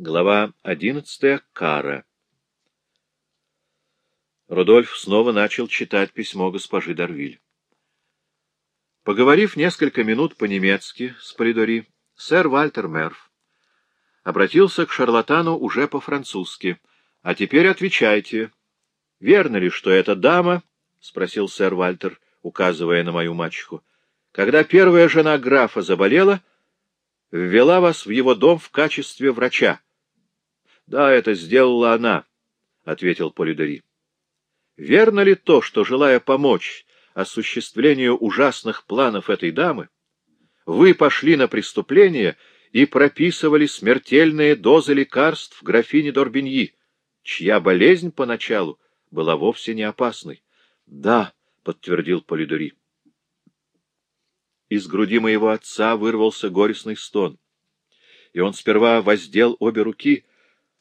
Глава одиннадцатая. Кара. Рудольф снова начал читать письмо госпожи Дарвиль. Поговорив несколько минут по-немецки с Полидори, сэр Вальтер Мерф обратился к шарлатану уже по-французски. — А теперь отвечайте. — Верно ли, что эта дама, — спросил сэр Вальтер, указывая на мою мачеху, — когда первая жена графа заболела, ввела вас в его дом в качестве врача? —— Да, это сделала она, — ответил Полидори. — Верно ли то, что, желая помочь осуществлению ужасных планов этой дамы, вы пошли на преступление и прописывали смертельные дозы лекарств графине Дорбиньи, чья болезнь поначалу была вовсе не опасной? — Да, — подтвердил Полидори. Из груди моего отца вырвался горестный стон, и он сперва воздел обе руки —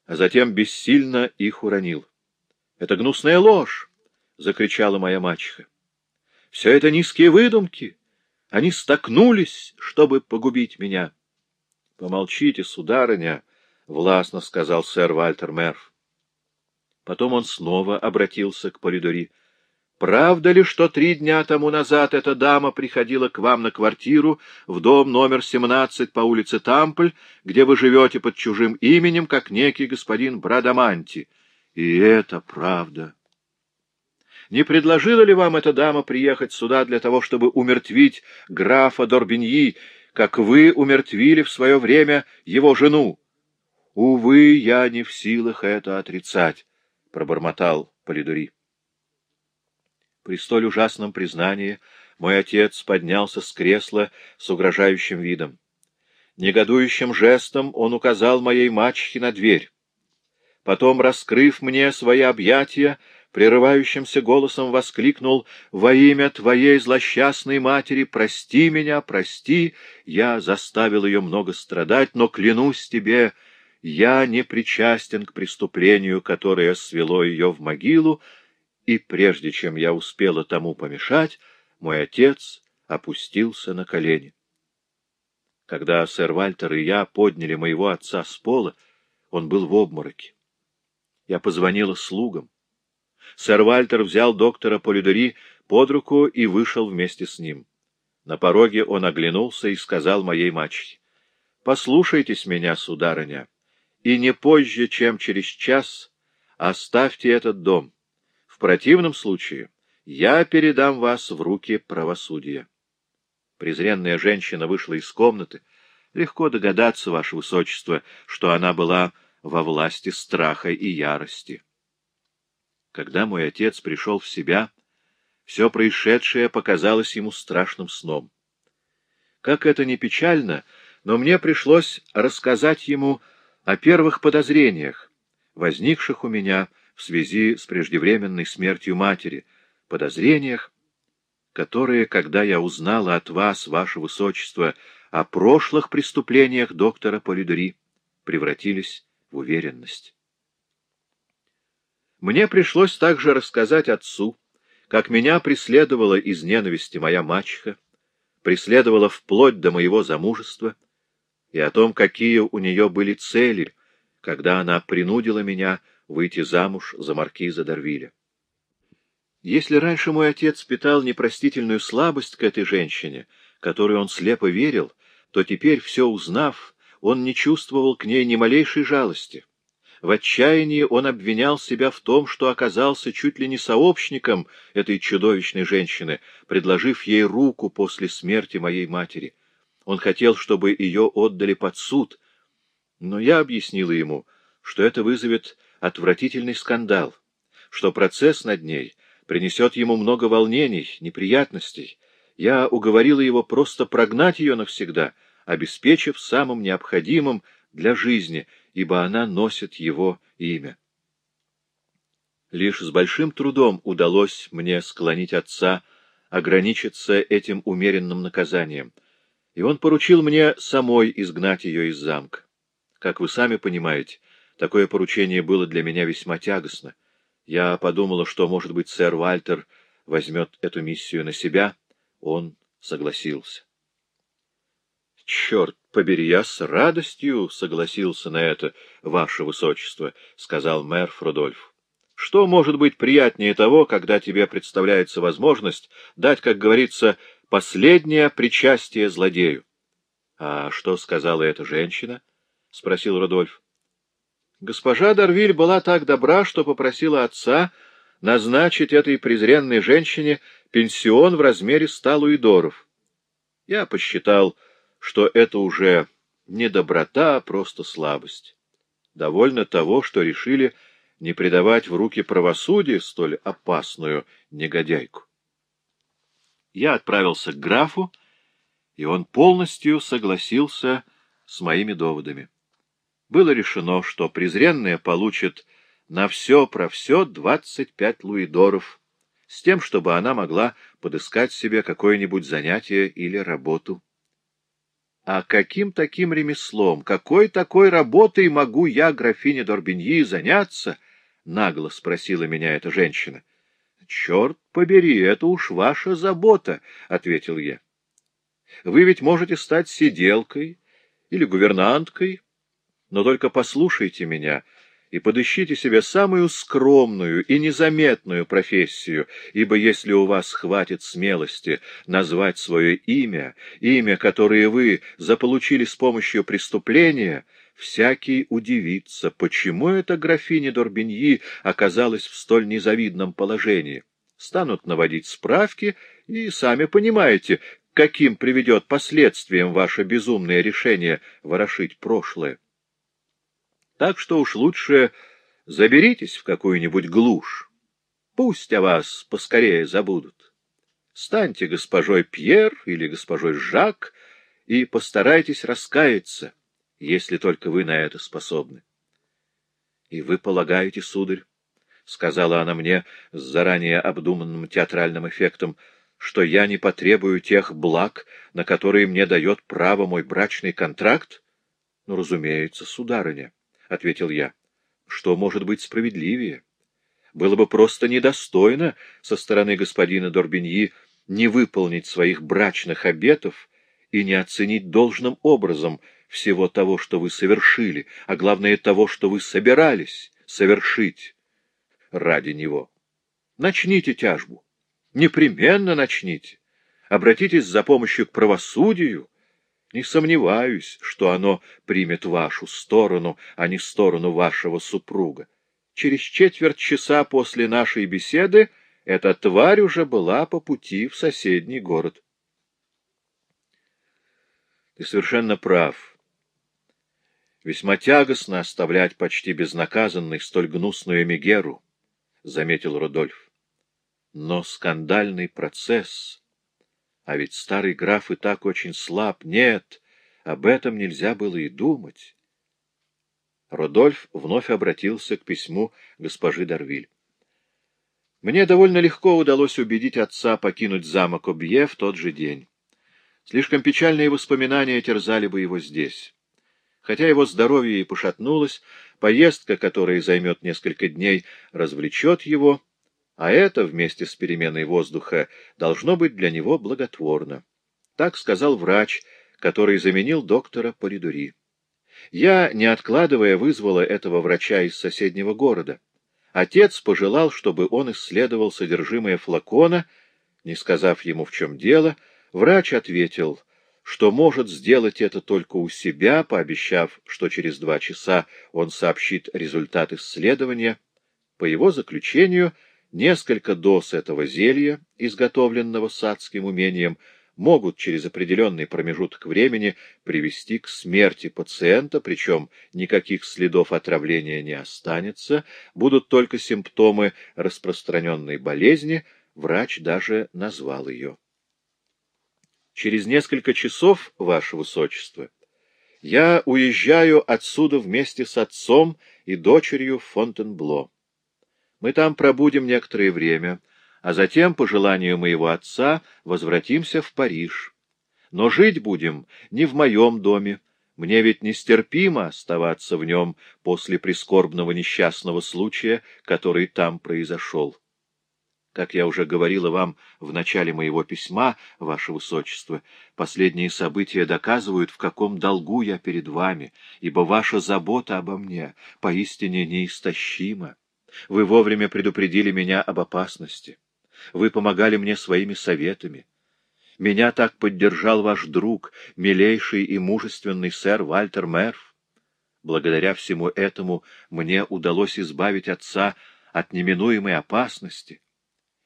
а затем бессильно их уронил. — Это гнусная ложь! — закричала моя мачеха. — Все это низкие выдумки. Они столкнулись, чтобы погубить меня. — Помолчите, сударыня, — властно сказал сэр Вальтер Мерф. Потом он снова обратился к Полидори. Правда ли, что три дня тому назад эта дама приходила к вам на квартиру в дом номер 17 по улице Тампль, где вы живете под чужим именем, как некий господин Брадаманти? И это правда. Не предложила ли вам эта дама приехать сюда для того, чтобы умертвить графа Дорбиньи, как вы умертвили в свое время его жену? Увы, я не в силах это отрицать, — пробормотал Полидори. При столь ужасном признании мой отец поднялся с кресла с угрожающим видом. Негодующим жестом он указал моей мачехе на дверь. Потом, раскрыв мне свои объятия, прерывающимся голосом воскликнул «Во имя твоей злосчастной матери, прости меня, прости!» Я заставил ее много страдать, но, клянусь тебе, я не причастен к преступлению, которое свело ее в могилу, и прежде чем я успела тому помешать, мой отец опустился на колени. Когда сэр Вальтер и я подняли моего отца с пола, он был в обмороке. Я позвонила слугам. Сэр Вальтер взял доктора Полидори под руку и вышел вместе с ним. На пороге он оглянулся и сказал моей мачехе, — Послушайтесь меня, сударыня, и не позже, чем через час, оставьте этот дом. В противном случае я передам вас в руки правосудия. Презренная женщина вышла из комнаты. Легко догадаться, ваше высочество, что она была во власти страха и ярости. Когда мой отец пришел в себя, все происшедшее показалось ему страшным сном. Как это ни печально, но мне пришлось рассказать ему о первых подозрениях, возникших у меня в связи с преждевременной смертью матери, подозрениях, которые, когда я узнала от вас, ваше высочество, о прошлых преступлениях доктора Полидори, превратились в уверенность. Мне пришлось также рассказать отцу, как меня преследовала из ненависти моя мачеха, преследовала вплоть до моего замужества, и о том, какие у нее были цели, когда она принудила меня выйти замуж за маркиза Дарвиля. Если раньше мой отец питал непростительную слабость к этой женщине, которой он слепо верил, то теперь, все узнав, он не чувствовал к ней ни малейшей жалости. В отчаянии он обвинял себя в том, что оказался чуть ли не сообщником этой чудовищной женщины, предложив ей руку после смерти моей матери. Он хотел, чтобы ее отдали под суд, но я объяснила ему, что это вызовет отвратительный скандал, что процесс над ней принесет ему много волнений, неприятностей. Я уговорила его просто прогнать ее навсегда, обеспечив самым необходимым для жизни, ибо она носит его имя. Лишь с большим трудом удалось мне склонить отца ограничиться этим умеренным наказанием, и он поручил мне самой изгнать ее из замка. Как вы сами понимаете, Такое поручение было для меня весьма тягостно. Я подумала, что, может быть, сэр Вальтер возьмет эту миссию на себя. Он согласился. Черт побери, я с радостью согласился на это, ваше высочество, — сказал мэр Фрудольф. Что может быть приятнее того, когда тебе представляется возможность дать, как говорится, последнее причастие злодею? — А что сказала эта женщина? — спросил Рудольф. Госпожа Дарвиль была так добра, что попросила отца назначить этой презренной женщине пенсион в размере ста луидоров. Я посчитал, что это уже не доброта, а просто слабость. Довольно того, что решили не предавать в руки правосудия столь опасную негодяйку. Я отправился к графу, и он полностью согласился с моими доводами. Было решено, что презренная получит на все про все двадцать пять луидоров, с тем, чтобы она могла подыскать себе какое-нибудь занятие или работу. А каким таким ремеслом, какой такой работой могу я, графиня Дорбиньи, заняться? — нагло спросила меня эта женщина. — Черт побери, это уж ваша забота, — ответил я. — Вы ведь можете стать сиделкой или гувернанткой, но только послушайте меня — и подыщите себе самую скромную и незаметную профессию, ибо если у вас хватит смелости назвать свое имя, имя, которое вы заполучили с помощью преступления, всякий удивится, почему эта графиня Дорбиньи оказалась в столь незавидном положении. Станут наводить справки, и сами понимаете, каким приведет последствиям ваше безумное решение ворошить прошлое. Так что уж лучше заберитесь в какую-нибудь глушь. Пусть о вас поскорее забудут. Станьте госпожой Пьер или госпожой Жак и постарайтесь раскаяться, если только вы на это способны. — И вы полагаете, сударь, — сказала она мне с заранее обдуманным театральным эффектом, — что я не потребую тех благ, на которые мне дает право мой брачный контракт? Ну, разумеется, сударыня. — ответил я. — Что может быть справедливее? Было бы просто недостойно со стороны господина Дорбиньи не выполнить своих брачных обетов и не оценить должным образом всего того, что вы совершили, а главное того, что вы собирались совершить ради него. Начните тяжбу. Непременно начните. Обратитесь за помощью к правосудию, не сомневаюсь, что оно примет вашу сторону, а не сторону вашего супруга. Через четверть часа после нашей беседы эта тварь уже была по пути в соседний город. Ты совершенно прав. Весьма тягостно оставлять почти безнаказанной столь гнусную Мегеру, — заметил Рудольф. Но скандальный процесс а ведь старый граф и так очень слаб. Нет, об этом нельзя было и думать. Родольф вновь обратился к письму госпожи Дарвиль. Мне довольно легко удалось убедить отца покинуть замок Обье в тот же день. Слишком печальные воспоминания терзали бы его здесь. Хотя его здоровье и пошатнулось, поездка, которая займет несколько дней, развлечет его, а это, вместе с переменой воздуха, должно быть для него благотворно. Так сказал врач, который заменил доктора Полидури. Я, не откладывая, вызвала этого врача из соседнего города. Отец пожелал, чтобы он исследовал содержимое флакона, не сказав ему, в чем дело, врач ответил, что может сделать это только у себя, пообещав, что через два часа он сообщит результат исследования. По его заключению, Несколько доз этого зелья, изготовленного садским умением, могут через определенный промежуток времени привести к смерти пациента, причем никаких следов отравления не останется, будут только симптомы распространенной болезни, врач даже назвал ее. Через несколько часов, Ваше Высочество, я уезжаю отсюда вместе с отцом и дочерью Фонтенбло. Мы там пробудем некоторое время, а затем, по желанию моего отца, возвратимся в Париж. Но жить будем не в моем доме, мне ведь нестерпимо оставаться в нем после прискорбного несчастного случая, который там произошел. Как я уже говорила вам в начале моего письма, ваше высочество, последние события доказывают, в каком долгу я перед вами, ибо ваша забота обо мне поистине неистощима. Вы вовремя предупредили меня об опасности. Вы помогали мне своими советами. Меня так поддержал ваш друг, милейший и мужественный сэр Вальтер Мерф. Благодаря всему этому мне удалось избавить отца от неминуемой опасности,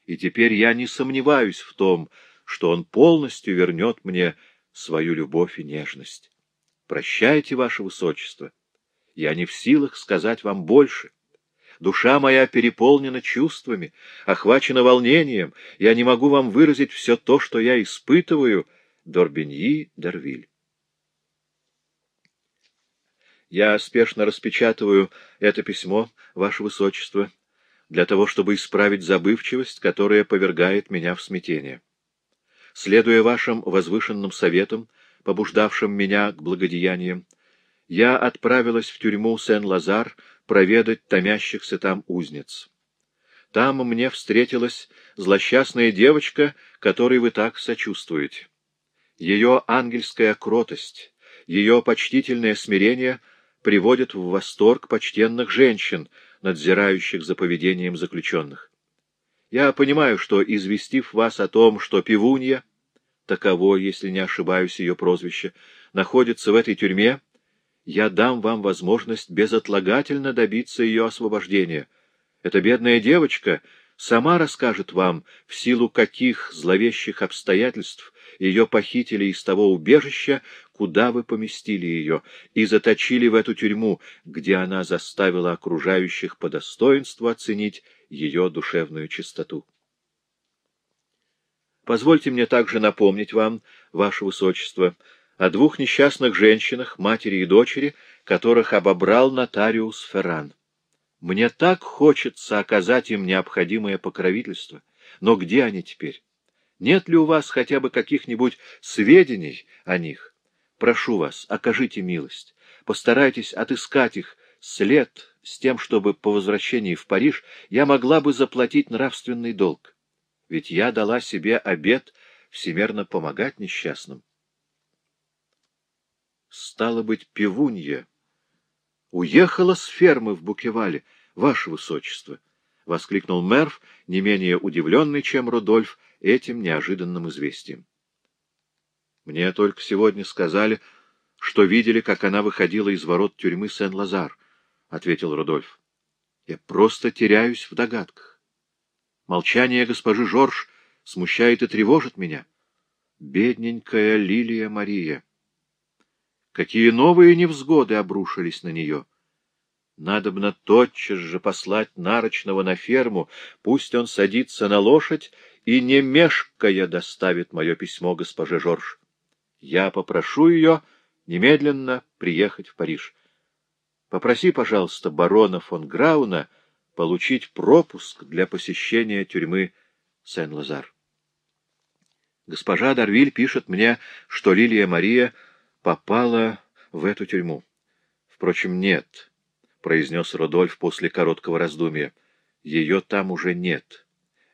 и теперь я не сомневаюсь в том, что он полностью вернет мне свою любовь и нежность. Прощайте, ваше высочество. Я не в силах сказать вам больше. Душа моя переполнена чувствами, охвачена волнением. Я не могу вам выразить все то, что я испытываю. Дорбеньи Дервиль. Я спешно распечатываю это письмо, ваше высочество, для того, чтобы исправить забывчивость, которая повергает меня в смятение. Следуя вашим возвышенным советам, побуждавшим меня к благодеяниям, я отправилась в тюрьму Сен-Лазар проведать томящихся там узниц. Там мне встретилась злосчастная девочка, которой вы так сочувствуете. Ее ангельская кротость, ее почтительное смирение приводят в восторг почтенных женщин, надзирающих за поведением заключенных. Я понимаю, что, известив вас о том, что пивунья, таково, если не ошибаюсь, ее прозвище, находится в этой тюрьме, я дам вам возможность безотлагательно добиться ее освобождения. Эта бедная девочка сама расскажет вам, в силу каких зловещих обстоятельств ее похитили из того убежища, куда вы поместили ее, и заточили в эту тюрьму, где она заставила окружающих по достоинству оценить ее душевную чистоту. Позвольте мне также напомнить вам, ваше высочество, о двух несчастных женщинах, матери и дочери, которых обобрал нотариус Ферран. Мне так хочется оказать им необходимое покровительство, но где они теперь? Нет ли у вас хотя бы каких-нибудь сведений о них? Прошу вас, окажите милость, постарайтесь отыскать их след с тем, чтобы по возвращении в Париж я могла бы заплатить нравственный долг. Ведь я дала себе обет всемерно помогать несчастным. Стало быть, пивунья уехала с фермы в Букевале, ваше высочество, — воскликнул Мерв, не менее удивленный, чем Рудольф, этим неожиданным известием. Мне только сегодня сказали, что видели, как она выходила из ворот тюрьмы Сен-Лазар, — ответил Рудольф. Я просто теряюсь в догадках. Молчание госпожи Жорж смущает и тревожит меня. Бедненькая Лилия Мария! Какие новые невзгоды обрушились на нее! Надобно тотчас же послать Нарочного на ферму, пусть он садится на лошадь и, не мешкая, доставит мое письмо госпоже Жорж. Я попрошу ее немедленно приехать в Париж. Попроси, пожалуйста, барона фон Грауна получить пропуск для посещения тюрьмы Сен-Лазар. Госпожа Дарвиль пишет мне, что Лилия Мария попала в эту тюрьму. Впрочем, нет, — произнес Родольф после короткого раздумья. Ее там уже нет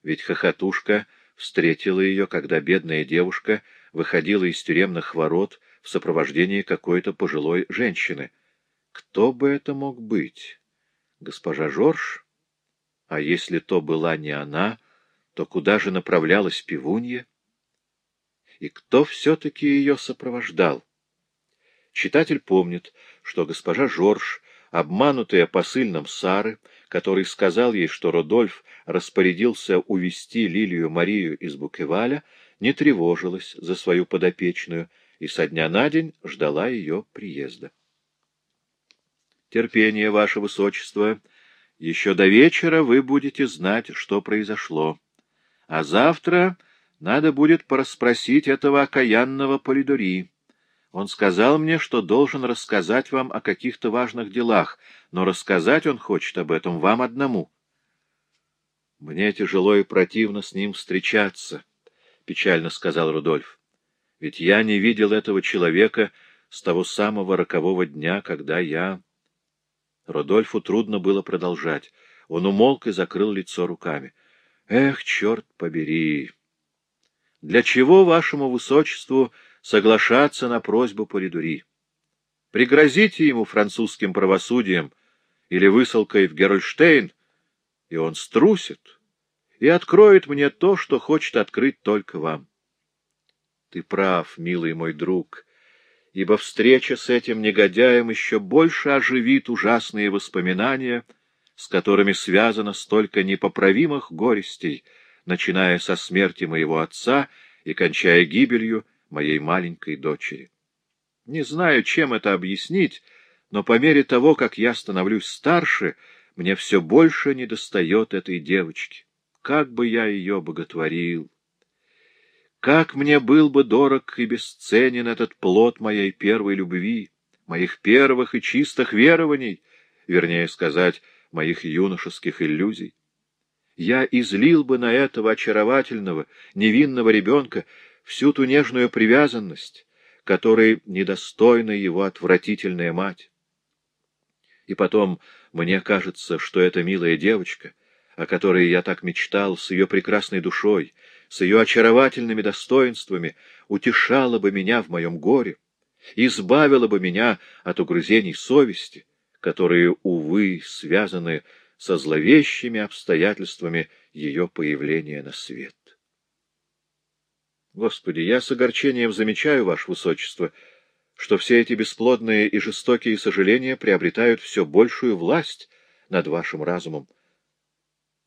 ведь хохотушка встретила ее, когда бедная девушка выходила из тюремных ворот в сопровождении какой-то пожилой женщины. Кто бы это мог быть? Госпожа Жорж? А если то была не она, то куда же направлялась пивунья? И кто все-таки ее сопровождал? Читатель помнит, что госпожа Жорж, обманутая посыльным Сары, который сказал ей, что Родольф распорядился увести Лилию Марию из Букеваля, не тревожилась за свою подопечную и со дня на день ждала ее приезда. Терпение, ваше высочество, еще до вечера вы будете знать, что произошло. А завтра надо будет порасспросить этого окаянного Полидори. Он сказал мне, что должен рассказать вам о каких-то важных делах, но рассказать он хочет об этом вам одному. — Мне тяжело и противно с ним встречаться, — печально сказал Рудольф. — Ведь я не видел этого человека с того самого рокового дня, когда я... Рудольфу трудно было продолжать. Он умолк и закрыл лицо руками. Эх, черт побери! Для чего вашему высочеству соглашаться на просьбу Полидури? Пригрозите ему французским правосудием или высылкой в Герольштейн, и он струсит и откроет мне то, что хочет открыть только вам. Ты прав, милый мой друг, ибо встреча с этим негодяем еще больше оживит ужасные воспоминания, с которыми связано столько непоправимых горестей, начиная со смерти моего отца и кончая гибелью моей маленькой дочери. Не знаю, чем это объяснить, но по мере того, как я становлюсь старше, мне все больше недостает этой девочки. Как бы я ее боготворил! Как мне был бы дорог и бесценен этот плод моей первой любви, моих первых и чистых верований, вернее сказать, моих юношеских иллюзий. Я излил бы на этого очаровательного, невинного ребенка всю ту нежную привязанность, которой недостойна его отвратительная мать. И потом, мне кажется, что эта милая девочка, о которой я так мечтал, с ее прекрасной душой, с ее очаровательными достоинствами, утешала бы меня в моем горе, избавила бы меня от угрызений совести, которые, увы, связаны со зловещими обстоятельствами ее появления на свет. Господи, я с огорчением замечаю, Ваше Высочество, что все эти бесплодные и жестокие сожаления приобретают все большую власть над вашим разумом.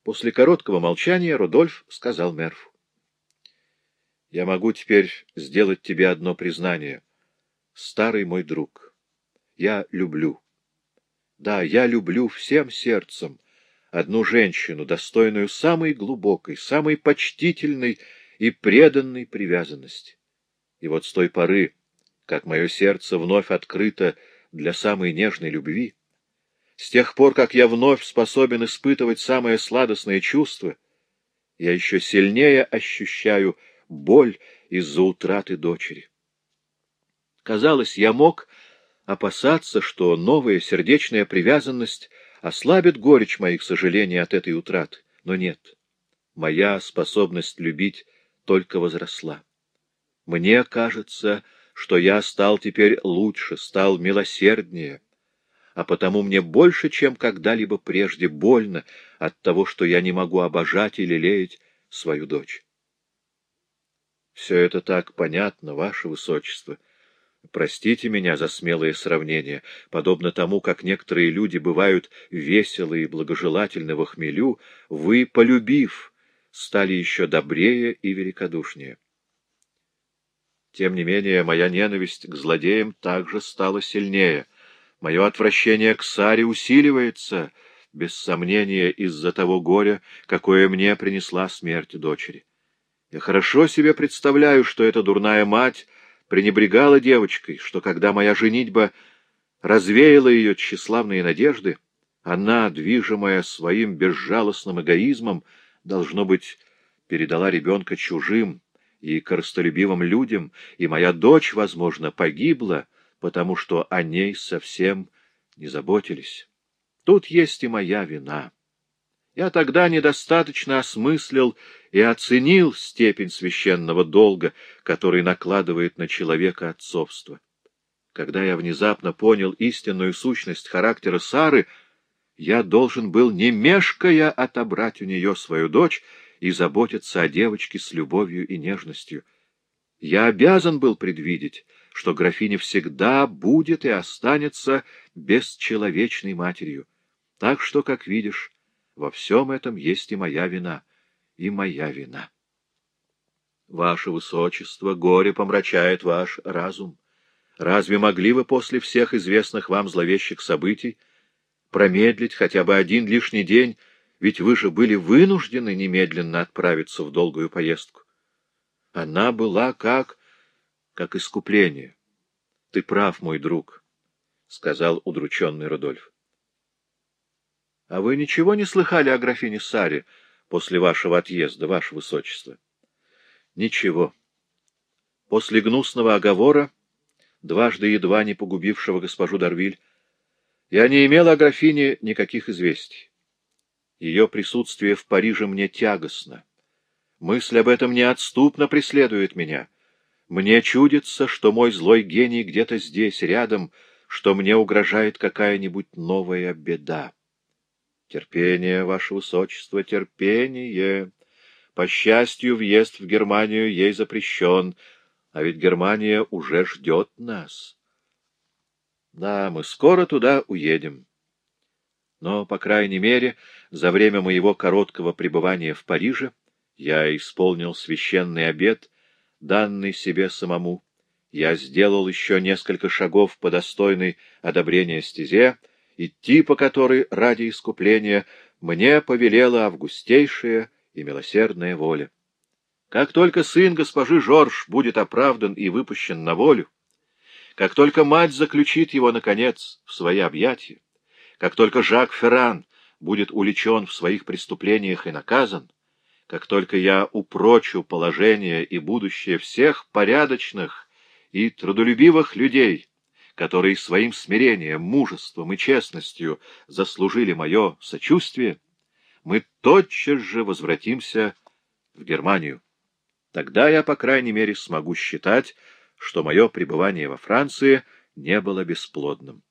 После короткого молчания Рудольф сказал Мерфу. — Я могу теперь сделать тебе одно признание. Старый мой друг, я люблю. Да, я люблю всем сердцем одну женщину, достойную самой глубокой, самой почтительной и преданной привязанности. И вот с той поры, как мое сердце вновь открыто для самой нежной любви, с тех пор, как я вновь способен испытывать самое сладостное чувство, я еще сильнее ощущаю боль из-за утраты дочери. Казалось, я мог опасаться, что новая сердечная привязанность ослабит горечь моих сожалений от этой утраты, но нет. Моя способность любить только возросла. Мне кажется, что я стал теперь лучше, стал милосерднее, а потому мне больше, чем когда-либо прежде, больно от того, что я не могу обожать или лелеять свою дочь. Все это так понятно, ваше высочество. Простите меня за смелые сравнения, подобно тому, как некоторые люди бывают веселы и благожелательны в хмелю, вы, полюбив, стали еще добрее и великодушнее. Тем не менее, моя ненависть к злодеям также стала сильнее. Мое отвращение к Саре усиливается, без сомнения, из-за того горя, какое мне принесла смерть дочери. Я хорошо себе представляю, что эта дурная мать пренебрегала девочкой, что когда моя женитьба развеяла ее тщеславные надежды, она, движимая своим безжалостным эгоизмом, должно быть, передала ребенка чужим и коростолюбивым людям, и моя дочь, возможно, погибла, потому что о ней совсем не заботились. Тут есть и моя вина. Я тогда недостаточно осмыслил и оценил степень священного долга, который накладывает на человека отцовство. Когда я внезапно понял истинную сущность характера Сары, я должен был, не мешкая, отобрать у нее свою дочь и заботиться о девочке с любовью и нежностью. Я обязан был предвидеть, что графиня всегда будет и останется бесчеловечной матерью. Так что, как видишь, во всем этом есть и моя вина, и моя вина. Ваше Высочество, горе помрачает ваш разум. Разве могли вы после всех известных вам зловещих событий промедлить хотя бы один лишний день, ведь вы же были вынуждены немедленно отправиться в долгую поездку. Она была как... как искупление. Ты прав, мой друг, — сказал удрученный Рудольф. — А вы ничего не слыхали о графине Саре после вашего отъезда, ваше высочество? — Ничего. После гнусного оговора, дважды едва не погубившего госпожу Дарвиль, я не имел о графине никаких известий. Ее присутствие в Париже мне тягостно. Мысль об этом неотступно преследует меня. Мне чудится, что мой злой гений где-то здесь, рядом, что мне угрожает какая-нибудь новая беда. Терпение, ваше высочество, терпение. По счастью, въезд в Германию ей запрещен, а ведь Германия уже ждет нас. Да, мы скоро туда уедем. Но, по крайней мере, за время моего короткого пребывания в Париже я исполнил священный обет, данный себе самому. Я сделал еще несколько шагов по достойной одобрения стезе, идти по которой ради искупления мне повелела августейшая и милосердная воля. Как только сын госпожи Жорж будет оправдан и выпущен на волю, как только мать заключит его, наконец, в свои объятия, как только Жак Ферран будет уличен в своих преступлениях и наказан, как только я упрочу положение и будущее всех порядочных и трудолюбивых людей, которые своим смирением, мужеством и честностью заслужили мое сочувствие, мы тотчас же возвратимся в Германию. Тогда я, по крайней мере, смогу считать, что мое пребывание во Франции не было бесплодным.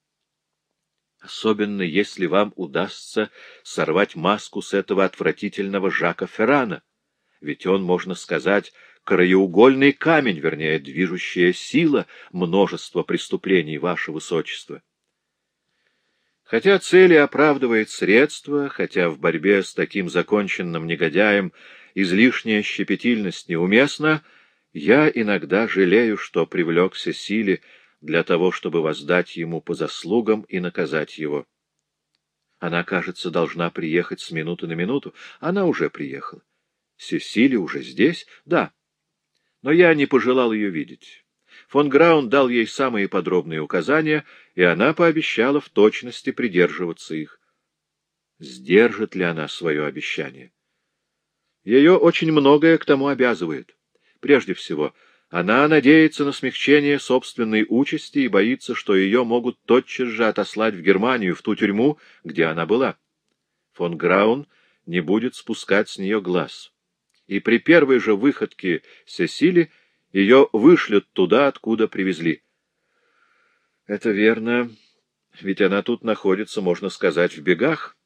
Особенно если вам удастся сорвать маску с этого отвратительного Жака Феррана, ведь он, можно сказать, краеугольный камень, вернее, движущая сила множества преступлений, ваше высочество. Хотя цели оправдывает средства, хотя в борьбе с таким законченным негодяем излишняя щепетильность неуместна, я иногда жалею, что привлекся силе для того, чтобы воздать ему по заслугам и наказать его. Она, кажется, должна приехать с минуты на минуту. Она уже приехала. Сесили уже здесь? Да. Но я не пожелал ее видеть. Фон Граун дал ей самые подробные указания, и она пообещала в точности придерживаться их. Сдержит ли она свое обещание? Ее очень многое к тому обязывает. Прежде всего, она надеется на смягчение собственной участи и боится, что ее могут тотчас же отослать в Германию, в ту тюрьму, где она была. Фон Граун не будет спускать с нее глаз. И при первой же выходке Сесили ее вышлют туда, откуда привезли. Это верно, ведь она тут находится, можно сказать, в бегах.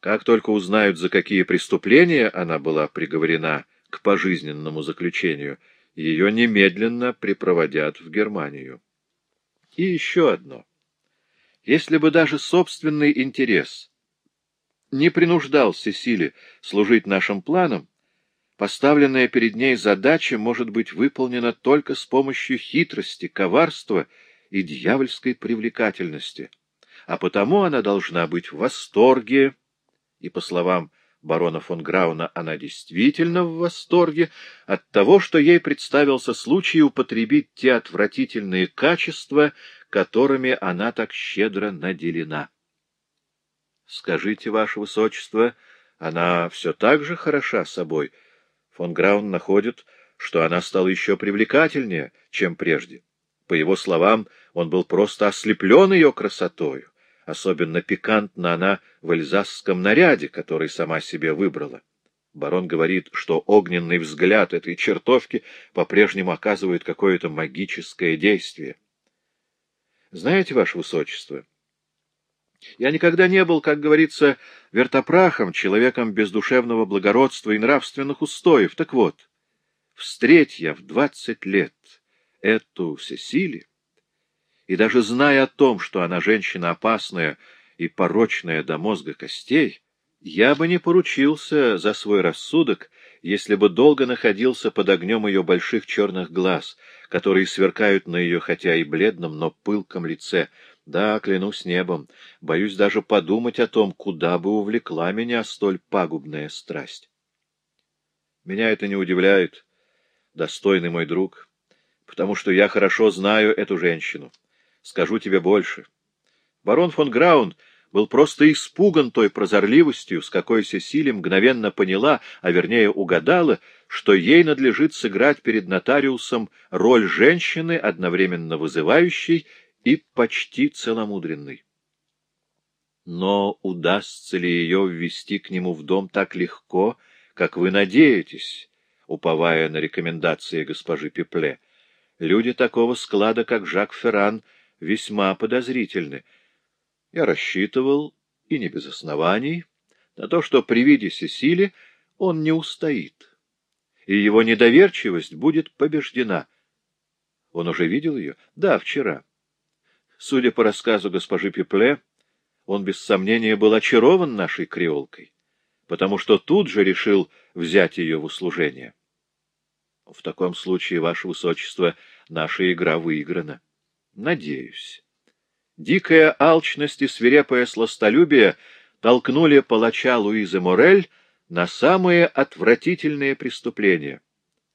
Как только узнают, за какие преступления она была приговорена к пожизненному заключению, ее немедленно припроводят в Германию. И еще одно. Если бы даже собственный интерес не принуждал Сесили служить нашим планам, Поставленная перед ней задача может быть выполнена только с помощью хитрости, коварства и дьявольской привлекательности, а потому она должна быть в восторге, и, по словам барона фон Грауна, она действительно в восторге от того, что ей представился случай употребить те отвратительные качества, которыми она так щедро наделена. Скажите, ваше высочество, она все так же хороша собой — Фон Граун находит, что она стала еще привлекательнее, чем прежде. По его словам, он был просто ослеплен ее красотою. Особенно пикантна она в эльзасском наряде, который сама себе выбрала. Барон говорит, что огненный взгляд этой чертовки по-прежнему оказывает какое-то магическое действие. Знаете, ваше высочество, я никогда не был, как говорится, вертопрахом, человеком без душевного благородства и нравственных устоев. Так вот, встреть я в двадцать лет эту Сесили, и даже зная о том, что она женщина опасная и порочная до мозга костей, я бы не поручился за свой рассудок, если бы долго находился под огнем ее больших черных глаз, которые сверкают на ее хотя и бледном, но пылком лице, да, клянусь небом, боюсь даже подумать о том, куда бы увлекла меня столь пагубная страсть. Меня это не удивляет, достойный мой друг, потому что я хорошо знаю эту женщину. Скажу тебе больше. Барон фон Граун был просто испуган той прозорливостью, с какой Сесили мгновенно поняла, а вернее угадала, что ей надлежит сыграть перед нотариусом роль женщины, одновременно вызывающей и почти целомудренный. Но удастся ли ее ввести к нему в дом так легко, как вы надеетесь, уповая на рекомендации госпожи Пепле? Люди такого склада, как Жак Ферран, весьма подозрительны. Я рассчитывал, и не без оснований, на то, что при виде Сесили он не устоит, и его недоверчивость будет побеждена. Он уже видел ее? Да, вчера. Судя по рассказу госпожи Пепле, он без сомнения был очарован нашей креолкой, потому что тут же решил взять ее в услужение. В таком случае, ваше высочество, наша игра выиграна. Надеюсь. Дикая алчность и свирепое сластолюбие толкнули палача Луизы Морель на самые отвратительные преступления.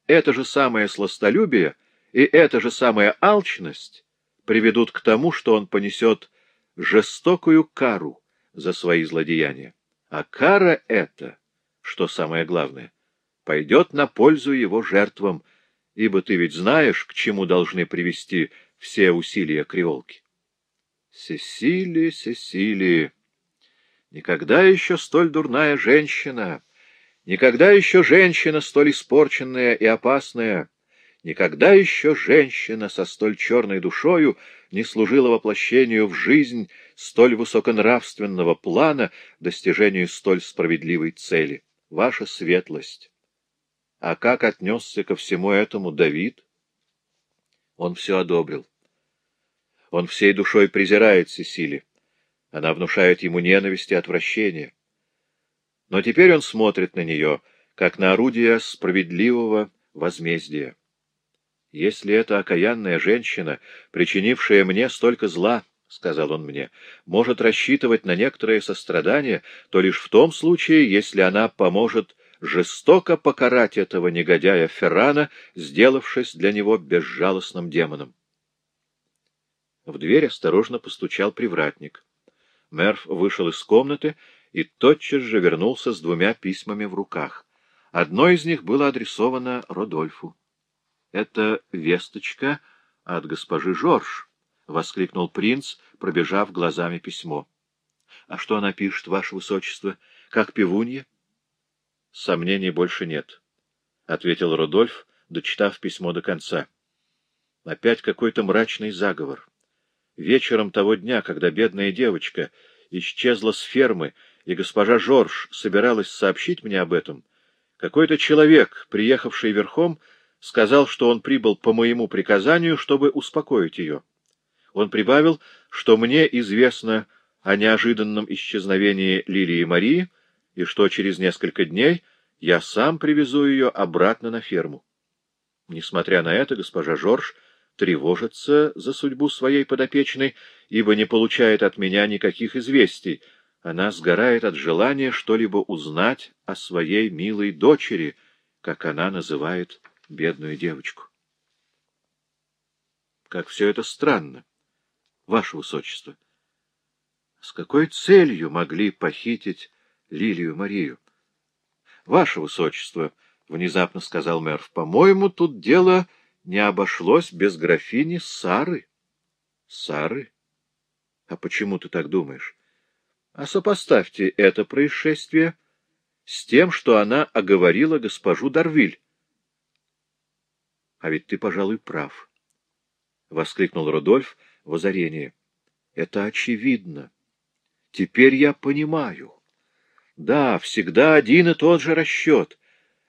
Это же самое сластолюбие и эта же самая алчность приведут к тому, что он понесет жестокую кару за свои злодеяния. А кара эта, что самое главное, пойдет на пользу его жертвам, ибо ты ведь знаешь, к чему должны привести все усилия креолки. Сесили, Сесили, никогда еще столь дурная женщина, никогда еще женщина столь испорченная и опасная, никогда еще женщина со столь черной душою не служила воплощению в жизнь столь высоконравственного плана, достижению столь справедливой цели. Ваша светлость. А как отнесся ко всему этому Давид? Он все одобрил. Он всей душой презирает Сесили. Она внушает ему ненависть и отвращение. Но теперь он смотрит на нее, как на орудие справедливого возмездия. Если эта окаянная женщина, причинившая мне столько зла, — сказал он мне, — может рассчитывать на некоторое сострадание, то лишь в том случае, если она поможет жестоко покарать этого негодяя Феррана, сделавшись для него безжалостным демоном. В дверь осторожно постучал привратник. Мерв вышел из комнаты и тотчас же вернулся с двумя письмами в руках. Одно из них было адресовано Родольфу. Это весточка от госпожи Жорж, — воскликнул принц, пробежав глазами письмо. — А что она пишет, ваше высочество? Как пивунья? — Сомнений больше нет, — ответил Рудольф, дочитав письмо до конца. Опять какой-то мрачный заговор. Вечером того дня, когда бедная девочка исчезла с фермы, и госпожа Жорж собиралась сообщить мне об этом, какой-то человек, приехавший верхом, — сказал, что он прибыл по моему приказанию, чтобы успокоить ее. Он прибавил, что мне известно о неожиданном исчезновении Лилии Марии, и что через несколько дней я сам привезу ее обратно на ферму. Несмотря на это, госпожа Жорж тревожится за судьбу своей подопечной, ибо не получает от меня никаких известий. Она сгорает от желания что-либо узнать о своей милой дочери, как она называет бедную девочку. Как все это странно, ваше высочество. С какой целью могли похитить Лилию Марию? Ваше высочество, — внезапно сказал мэр, — по-моему, тут дело не обошлось без графини Сары. Сары? А почему ты так думаешь? А сопоставьте это происшествие с тем, что она оговорила госпожу Дарвиль. А ведь ты, пожалуй, прав. — воскликнул Рудольф в озарении. — Это очевидно. Теперь я понимаю. Да, всегда один и тот же расчет.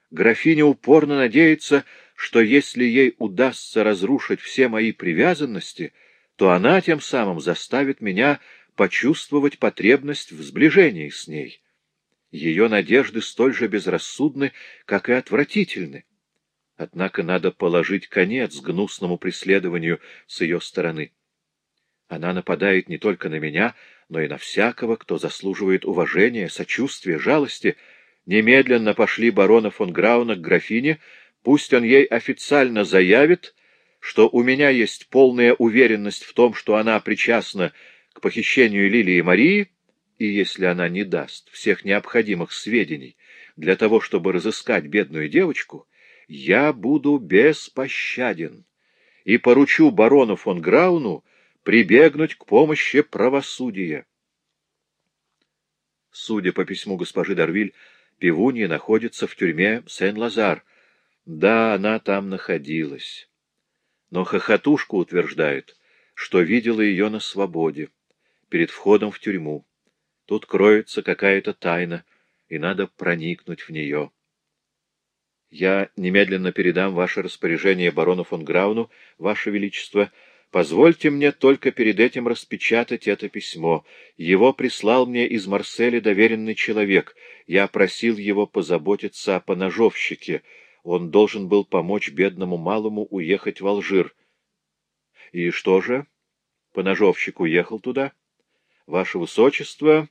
Графиня упорно надеется, что если ей удастся разрушить все мои привязанности, то она тем самым заставит меня почувствовать потребность в сближении с ней. Ее надежды столь же безрассудны, как и отвратительны. Однако надо положить конец гнусному преследованию с ее стороны. Она нападает не только на меня, но и на всякого, кто заслуживает уважения, сочувствия, жалости. Немедленно пошли барона фон Грауна к графине, пусть он ей официально заявит, что у меня есть полная уверенность в том, что она причастна к похищению Лилии Марии, и если она не даст всех необходимых сведений для того, чтобы разыскать бедную девочку, я буду беспощаден и поручу барону фон Грауну прибегнуть к помощи правосудия. Судя по письму госпожи Дарвиль, пивунья находится в тюрьме Сен-Лазар. Да, она там находилась. Но хохотушка утверждает, что видела ее на свободе, перед входом в тюрьму. Тут кроется какая-то тайна, и надо проникнуть в нее. Я немедленно передам ваше распоряжение барону фон Грауну, ваше величество, — Позвольте мне только перед этим распечатать это письмо. Его прислал мне из Марселя доверенный человек. Я просил его позаботиться о поножовщике. Он должен был помочь бедному малому уехать в Алжир. И что же? Поножовщик уехал туда? Ваше Высочество,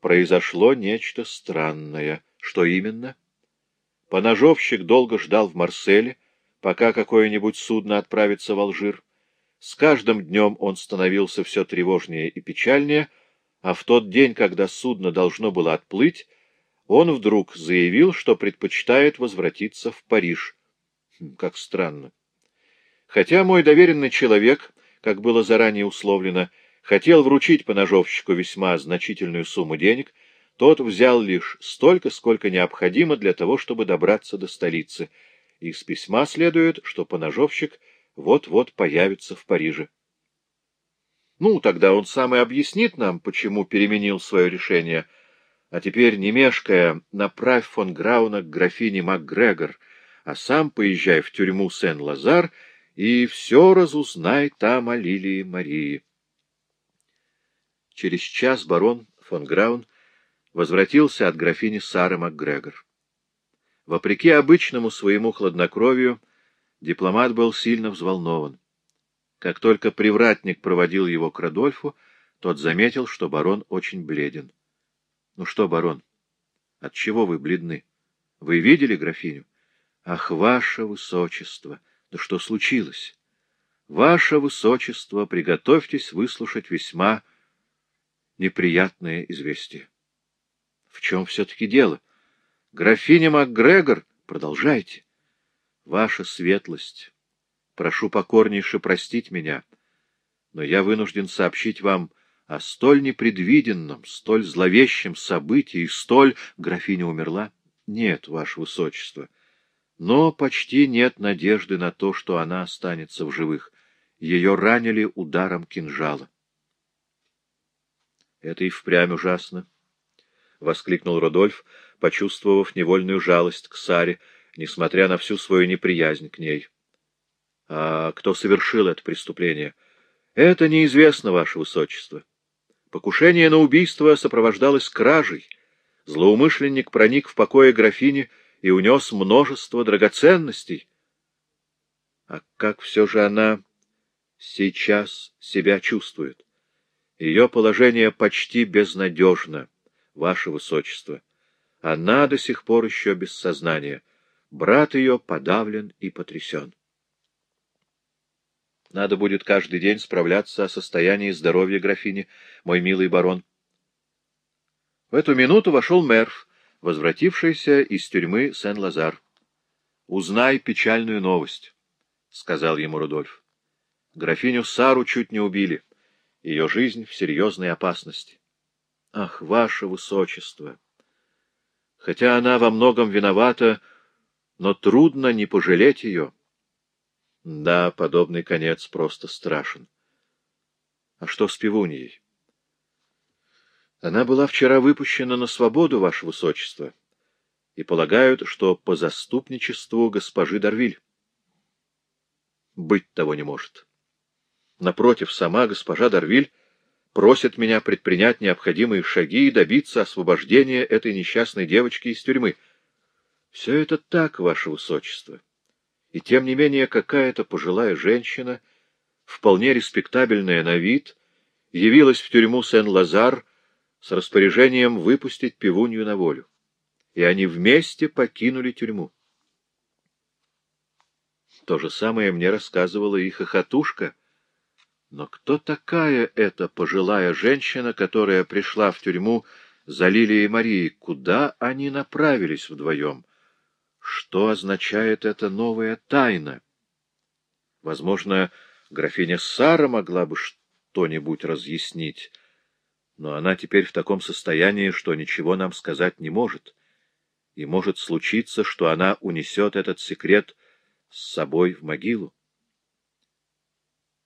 произошло нечто странное. Что именно? Поножовщик долго ждал в Марселе, пока какое-нибудь судно отправится в Алжир. С каждым днем он становился все тревожнее и печальнее, а в тот день, когда судно должно было отплыть, он вдруг заявил, что предпочитает возвратиться в Париж. Хм, как странно. Хотя мой доверенный человек, как было заранее условлено, хотел вручить поножовщику весьма значительную сумму денег, тот взял лишь столько, сколько необходимо для того, чтобы добраться до столицы. Из письма следует, что поножовщик — вот-вот появится в Париже. Ну, тогда он сам и объяснит нам, почему переменил свое решение. А теперь, не мешкая, направь фон Грауна к графине МакГрегор, а сам поезжай в тюрьму Сен-Лазар и все разузнай там о Лилии Марии. Через час барон фон Граун возвратился от графини Сары МакГрегор. Вопреки обычному своему хладнокровию, Дипломат был сильно взволнован. Как только привратник проводил его к Радольфу, тот заметил, что барон очень бледен. — Ну что, барон, от чего вы бледны? Вы видели графиню? — Ах, ваше высочество! Да что случилось? — Ваше высочество, приготовьтесь выслушать весьма неприятное известие. — В чем все-таки дело? — Графиня МакГрегор, продолжайте. Ваша светлость, прошу покорнейше простить меня, но я вынужден сообщить вам о столь непредвиденном, столь зловещем событии, столь... Графиня умерла? Нет, ваше высочество. Но почти нет надежды на то, что она останется в живых. Ее ранили ударом кинжала. — Это и впрямь ужасно, — воскликнул Родольф, почувствовав невольную жалость к Саре, — несмотря на всю свою неприязнь к ней. А кто совершил это преступление? Это неизвестно, ваше высочество. Покушение на убийство сопровождалось кражей. Злоумышленник проник в покое графини и унес множество драгоценностей. А как все же она сейчас себя чувствует? Ее положение почти безнадежно, ваше высочество. Она до сих пор еще без сознания. Брат ее подавлен и потрясен. Надо будет каждый день справляться о состоянии здоровья графини, мой милый барон. В эту минуту вошел Мерв, возвратившийся из тюрьмы Сен-Лазар. — Узнай печальную новость, — сказал ему Рудольф. Графиню Сару чуть не убили. Ее жизнь в серьезной опасности. — Ах, ваше высочество! Хотя она во многом виновата, — но трудно не пожалеть ее. Да, подобный конец просто страшен. А что с пивуньей? Она была вчера выпущена на свободу, ваше высочество, и полагают, что по заступничеству госпожи Дарвиль. Быть того не может. Напротив, сама госпожа Дарвиль просит меня предпринять необходимые шаги и добиться освобождения этой несчастной девочки из тюрьмы — все это так, ваше высочество. И тем не менее какая-то пожилая женщина, вполне респектабельная на вид, явилась в тюрьму Сен-Лазар с распоряжением выпустить пивунью на волю. И они вместе покинули тюрьму. То же самое мне рассказывала и хохотушка. Но кто такая эта пожилая женщина, которая пришла в тюрьму за Лилией Марией? Куда они направились вдвоем? Что означает эта новая тайна? Возможно, графиня Сара могла бы что-нибудь разъяснить. Но она теперь в таком состоянии, что ничего нам сказать не может. И может случиться, что она унесет этот секрет с собой в могилу.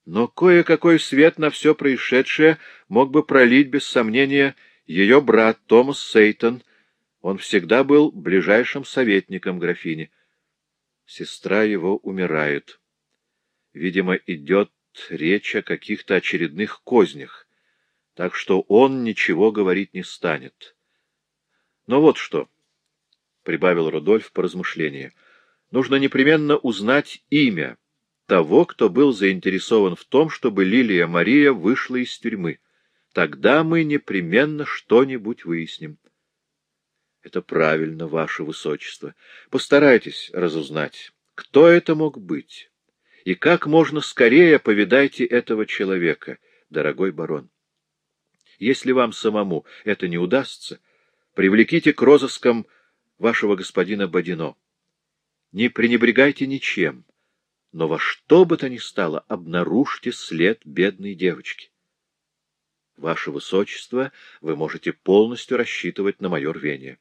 Но кое-какой свет на все происшедшее мог бы пролить, без сомнения, ее брат Томас Сейтон. Он всегда был ближайшим советником графини. Сестра его умирает. Видимо, идет речь о каких-то очередных кознях, так что он ничего говорить не станет. Но вот что, — прибавил Рудольф по размышлению, — нужно непременно узнать имя того, кто был заинтересован в том, чтобы Лилия Мария вышла из тюрьмы. Тогда мы непременно что-нибудь выясним. — Это правильно, ваше высочество. Постарайтесь разузнать, кто это мог быть, и как можно скорее повидайте этого человека, дорогой барон. Если вам самому это не удастся, привлеките к розыскам вашего господина Бодино. Не пренебрегайте ничем, но во что бы то ни стало обнаружьте след бедной девочки. Ваше Высочество, вы можете полностью рассчитывать на мое рвение.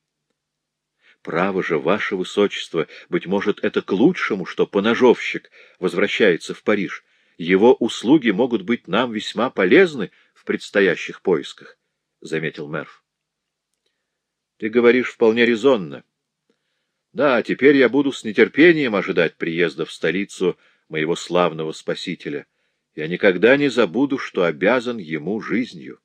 Право же, Ваше Высочество, быть может, это к лучшему, что поножовщик возвращается в Париж. Его услуги могут быть нам весьма полезны в предстоящих поисках, — заметил Мерв. — Ты говоришь вполне резонно. Да, теперь я буду с нетерпением ожидать приезда в столицу моего славного спасителя. Я никогда не забуду, что обязан ему жизнью.